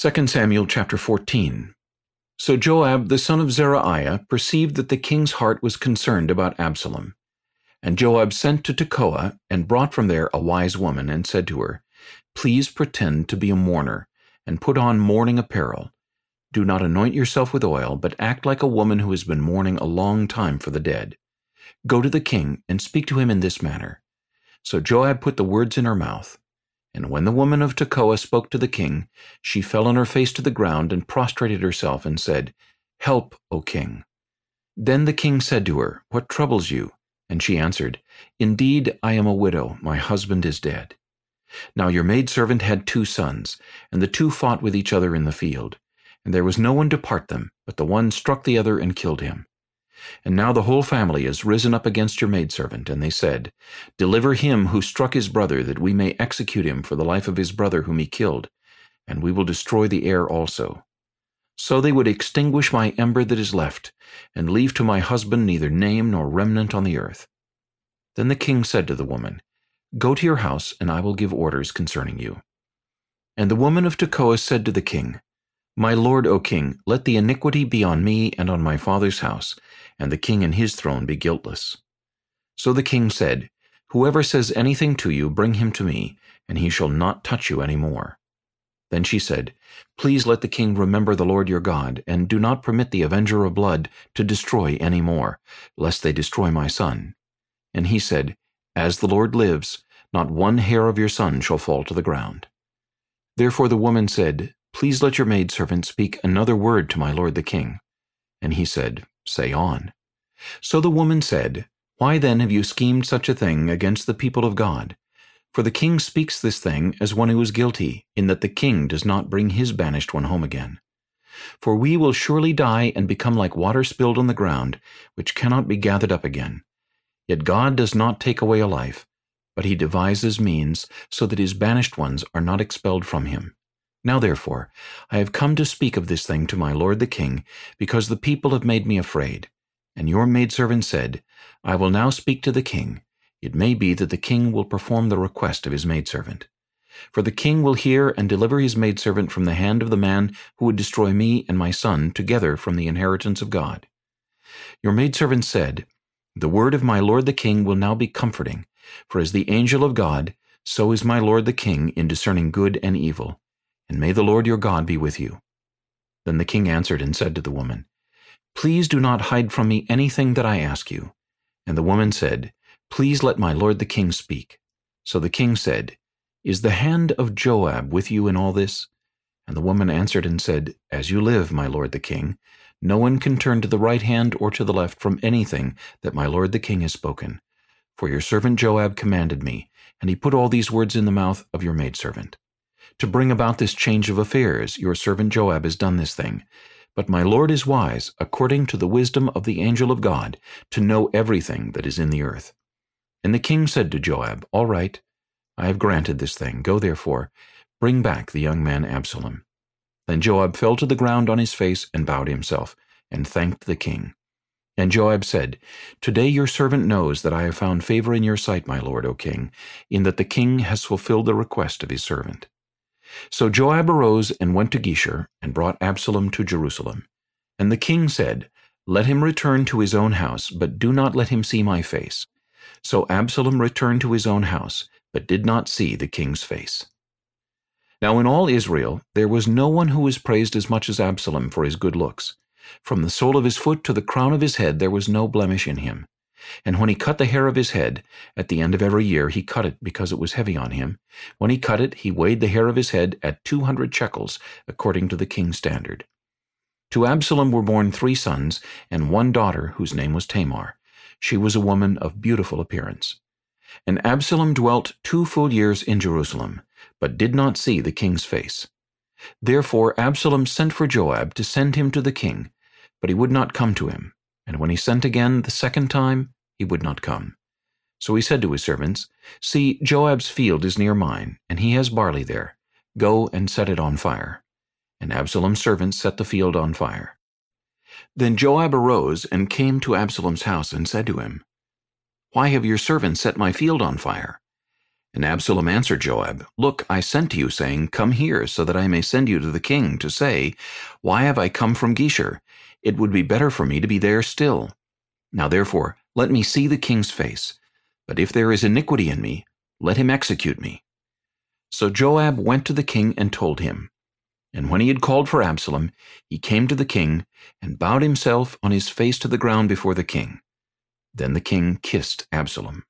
2 Samuel chapter 14 So Joab the son of Zeruiah perceived that the king's heart was concerned about Absalom. And Joab sent to Tekoa, and brought from there a wise woman, and said to her, Please pretend to be a mourner, and put on mourning apparel. Do not anoint yourself with oil, but act like a woman who has been mourning a long time for the dead. Go to the king, and speak to him in this manner. So Joab put the words in her mouth. And when the woman of Tekoa spoke to the king, she fell on her face to the ground and prostrated herself and said, Help, O king. Then the king said to her, What troubles you? And she answered, Indeed, I am a widow, my husband is dead. Now your maidservant had two sons, and the two fought with each other in the field. And there was no one to part them, but the one struck the other and killed him. And now the whole family is risen up against your maidservant, and they said, Deliver him who struck his brother, that we may execute him for the life of his brother whom he killed, and we will destroy the heir also. So they would extinguish my ember that is left, and leave to my husband neither name nor remnant on the earth. Then the king said to the woman, Go to your house, and I will give orders concerning you. And the woman of Tekoa said to the king, My lord, O king, let the iniquity be on me and on my father's house, and the king and his throne be guiltless. So the king said, Whoever says anything to you, bring him to me, and he shall not touch you any more. Then she said, Please let the king remember the Lord your God, and do not permit the avenger of blood to destroy any more, lest they destroy my son. And he said, As the Lord lives, not one hair of your son shall fall to the ground. Therefore the woman said, Please let your maidservant speak another word to my lord the king. And he said, Say on. So the woman said, Why then have you schemed such a thing against the people of God? For the king speaks this thing as one who is guilty, in that the king does not bring his banished one home again. For we will surely die and become like water spilled on the ground, which cannot be gathered up again. Yet God does not take away a life, but he devises means so that his banished ones are not expelled from him. Now therefore, I have come to speak of this thing to my lord the king, because the people have made me afraid. And your maidservant said, I will now speak to the king. It may be that the king will perform the request of his maidservant. For the king will hear and deliver his maidservant from the hand of the man who would destroy me and my son together from the inheritance of God. Your maidservant said, The word of my lord the king will now be comforting, for as the angel of God, so is my lord the king in discerning good and evil and may the Lord your God be with you. Then the king answered and said to the woman, Please do not hide from me anything that I ask you. And the woman said, Please let my lord the king speak. So the king said, Is the hand of Joab with you in all this? And the woman answered and said, As you live, my lord the king, no one can turn to the right hand or to the left from anything that my lord the king has spoken. For your servant Joab commanded me, and he put all these words in the mouth of your maidservant. To bring about this change of affairs, your servant Joab has done this thing. But my Lord is wise, according to the wisdom of the angel of God, to know everything that is in the earth. And the king said to Joab, All right, I have granted this thing. Go therefore, bring back the young man Absalom. Then Joab fell to the ground on his face and bowed himself, and thanked the king. And Joab said, Today your servant knows that I have found favor in your sight, my lord, O king, in that the king has fulfilled the request of his servant. So Joab arose and went to Geshur, and brought Absalom to Jerusalem. And the king said, Let him return to his own house, but do not let him see my face. So Absalom returned to his own house, but did not see the king's face. Now in all Israel there was no one who was praised as much as Absalom for his good looks. From the sole of his foot to the crown of his head there was no blemish in him. And when he cut the hair of his head, at the end of every year he cut it because it was heavy on him. When he cut it, he weighed the hair of his head at two hundred shekels, according to the king's standard. To Absalom were born three sons, and one daughter, whose name was Tamar. She was a woman of beautiful appearance. And Absalom dwelt two full years in Jerusalem, but did not see the king's face. Therefore Absalom sent for Joab to send him to the king, but he would not come to him. And when he sent again the second time, he would not come. So he said to his servants, See, Joab's field is near mine, and he has barley there. Go and set it on fire. And Absalom's servants set the field on fire. Then Joab arose and came to Absalom's house and said to him, Why have your servants set my field on fire? And Absalom answered Joab, Look, I sent to you, saying, Come here, so that I may send you to the king, to say, Why have I come from Geshur? It would be better for me to be there still. Now therefore, let me see the king's face. But if there is iniquity in me, let him execute me. So Joab went to the king and told him. And when he had called for Absalom, he came to the king, and bowed himself on his face to the ground before the king. Then the king kissed Absalom.